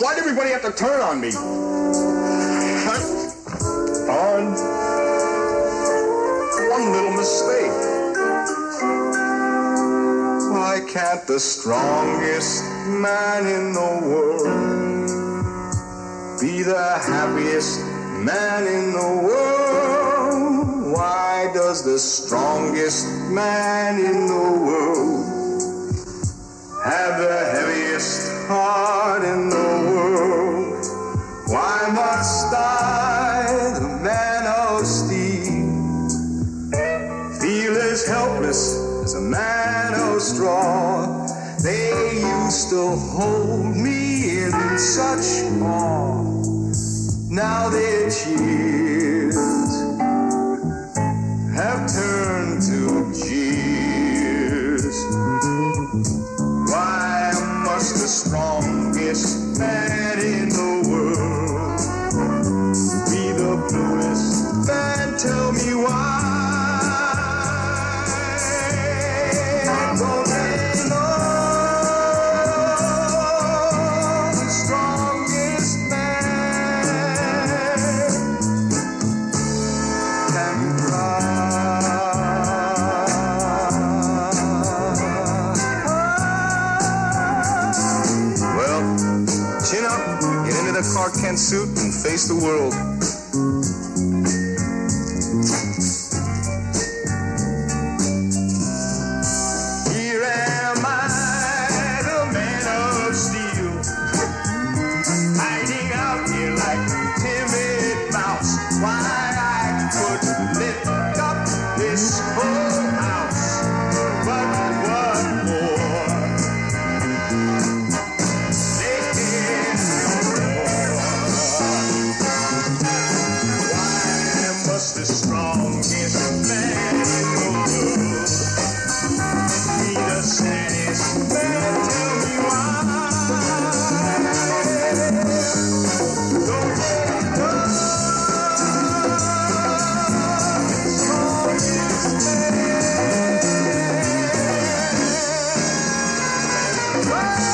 Why'd everybody have to turn on me? On one little mistake. Why can't the strongest man in the world be the happiest man in the world? Why does the strongest man in the world They used to hold me in such awe. Now their cheers have turned to jeers. Why must the strongest Clark Kent suit, and face the world. Whoa!